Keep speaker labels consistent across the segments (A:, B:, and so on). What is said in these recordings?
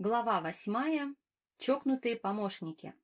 A: Глава восьмая. Чокнутые помощники.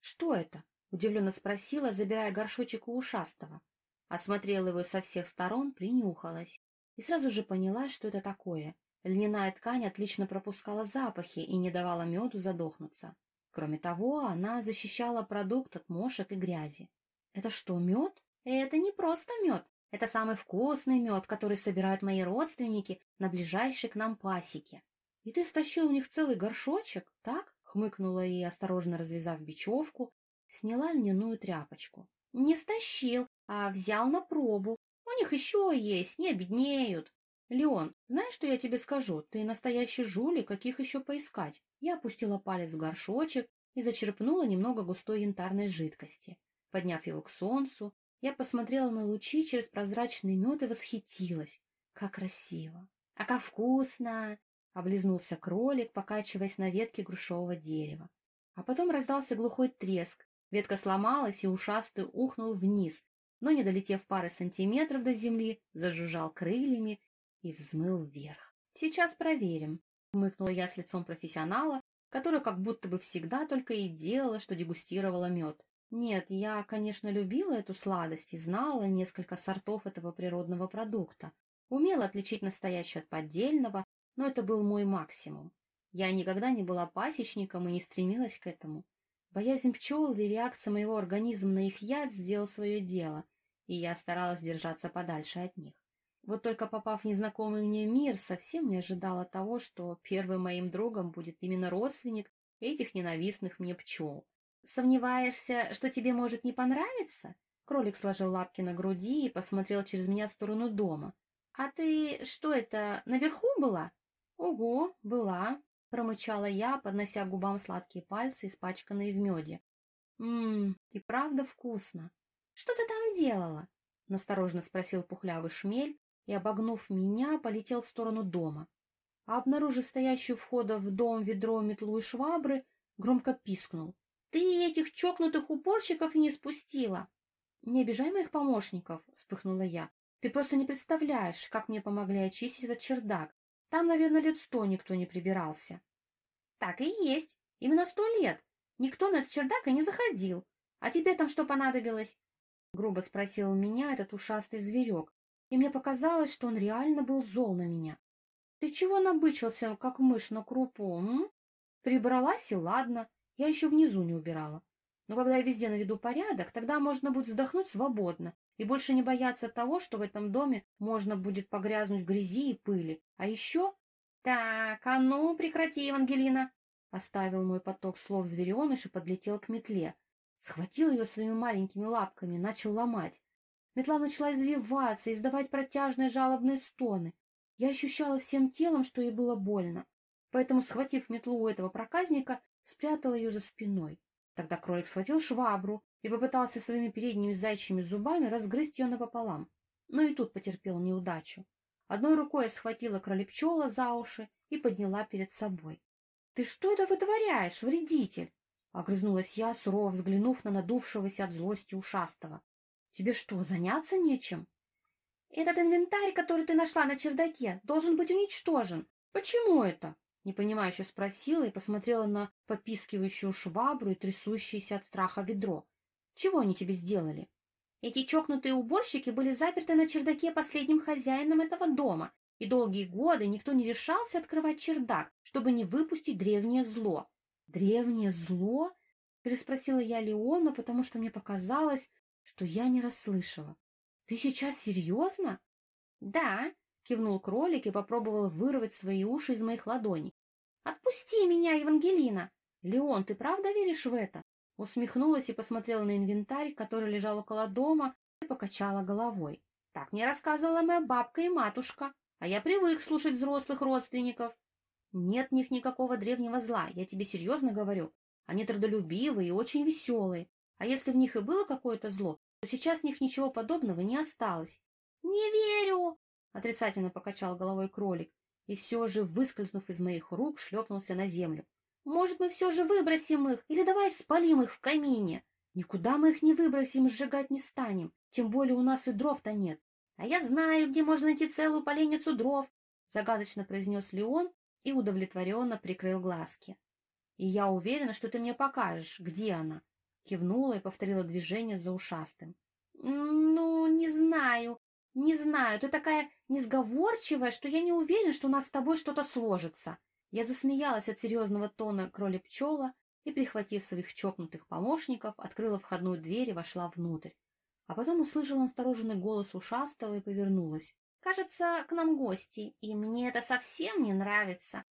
A: «Что это?» — удивленно спросила, забирая горшочек у ушастого. Осмотрела его со всех сторон, принюхалась. И сразу же поняла, что это такое. Льняная ткань отлично пропускала запахи и не давала меду задохнуться. Кроме того, она защищала продукт от мошек и грязи. «Это что, мед?» «Это не просто мед. Это самый вкусный мед, который собирают мои родственники на ближайшей к нам пасеке. «И ты стащил у них целый горшочек, так?» — хмыкнула и, осторожно развязав бечевку, сняла льняную тряпочку. «Не стащил, а взял на пробу. У них еще есть, не обеднеют». «Леон, знаешь, что я тебе скажу? Ты настоящий жулик, каких еще поискать?» Я опустила палец в горшочек и зачерпнула немного густой янтарной жидкости. Подняв его к солнцу, я посмотрела на лучи через прозрачный мед и восхитилась. Как красиво! А как вкусно! Облизнулся кролик, покачиваясь на ветке грушевого дерева. А потом раздался глухой треск. Ветка сломалась, и ушастый ухнул вниз, но, не долетев пары сантиметров до земли, зажужжал крыльями и взмыл вверх. «Сейчас проверим», — хмыкнула я с лицом профессионала, который как будто бы всегда только и делала, что дегустировала мед. Нет, я, конечно, любила эту сладость и знала несколько сортов этого природного продукта, умела отличить настоящее от поддельного, но это был мой максимум. Я никогда не была пасечником и не стремилась к этому. Боязнь пчел или реакция моего организма на их яд сделал свое дело, и я старалась держаться подальше от них. Вот только попав в незнакомый мне мир, совсем не ожидала того, что первым моим другом будет именно родственник этих ненавистных мне пчел. «Сомневаешься, что тебе может не понравиться?» Кролик сложил лапки на груди и посмотрел через меня в сторону дома. «А ты что это, наверху была?» «Ого, была», — промычала я, поднося губам сладкие пальцы, испачканные в меде. «Ммм, и правда вкусно. Что ты там делала?» — насторожно спросил пухлявый шмель и, обогнув меня, полетел в сторону дома. А обнаружив стоящую входа в дом ведро, метлу и швабры, громко пискнул. «Ты этих чокнутых упорщиков не спустила!» «Не обижай моих помощников!» — вспыхнула я. «Ты просто не представляешь, как мне помогли очистить этот чердак. Там, наверное, лет сто никто не прибирался. Так и есть. Именно сто лет. Никто на этот чердак и не заходил. А тебе там что понадобилось? Грубо спросил меня этот ушастый зверек, и мне показалось, что он реально был зол на меня. Ты чего набычился, как мышь на крупу, м? Прибралась и ладно, я еще внизу не убирала. Но когда я везде наведу порядок, тогда можно будет вздохнуть свободно и больше не бояться того, что в этом доме можно будет погрязнуть в грязи и пыли. А еще... Так, а ну, прекрати, Евангелина! Оставил мой поток слов звереныш и подлетел к метле. Схватил ее своими маленькими лапками, начал ломать. Метла начала извиваться, издавать протяжные жалобные стоны. Я ощущала всем телом, что ей было больно. Поэтому, схватив метлу у этого проказника, спрятала ее за спиной. Тогда кролик схватил швабру и попытался своими передними зайчьими зубами разгрызть ее напополам. Но и тут потерпел неудачу. Одной рукой я схватила кролепчела за уши и подняла перед собой. — Ты что это вытворяешь, вредитель? — огрызнулась я, сурово взглянув на надувшегося от злости ушастого. — Тебе что, заняться нечем? — Этот инвентарь, который ты нашла на чердаке, должен быть уничтожен. Почему это? Непонимающе спросила и посмотрела на попискивающую швабру и трясущееся от страха ведро. Чего они тебе сделали? Эти чокнутые уборщики были заперты на чердаке последним хозяином этого дома, и долгие годы никто не решался открывать чердак, чтобы не выпустить древнее зло. «Древнее зло?» — переспросила я Леона, потому что мне показалось, что я не расслышала. «Ты сейчас серьезно?» «Да», — кивнул кролик и попробовал вырвать свои уши из моих ладоней. «Отпусти меня, Евангелина!» «Леон, ты правда веришь в это?» Усмехнулась и посмотрела на инвентарь, который лежал около дома, и покачала головой. Так мне рассказывала моя бабка и матушка, а я привык слушать взрослых родственников. Нет в них никакого древнего зла, я тебе серьезно говорю. Они трудолюбивые и очень веселые. А если в них и было какое-то зло, то сейчас в них ничего подобного не осталось. — Не верю! — отрицательно покачал головой кролик и все же, выскользнув из моих рук, шлепнулся на землю. Может, мы все же выбросим их, или давай спалим их в камине? Никуда мы их не выбросим сжигать не станем, тем более у нас и дров-то нет. А я знаю, где можно найти целую поленницу дров, загадочно произнес Леон и удовлетворенно прикрыл глазки. «И я уверена, что ты мне покажешь, где она», — кивнула и повторила движение за ушастым. «Ну, не знаю, не знаю, ты такая несговорчивая, что я не уверен, что у нас с тобой что-то сложится». Я засмеялась от серьезного тона кроли пчела и, прихватив своих чокнутых помощников, открыла входную дверь и вошла внутрь. А потом услышала настороженный голос ушастого и повернулась. «Кажется, к нам гости, и мне это совсем не нравится.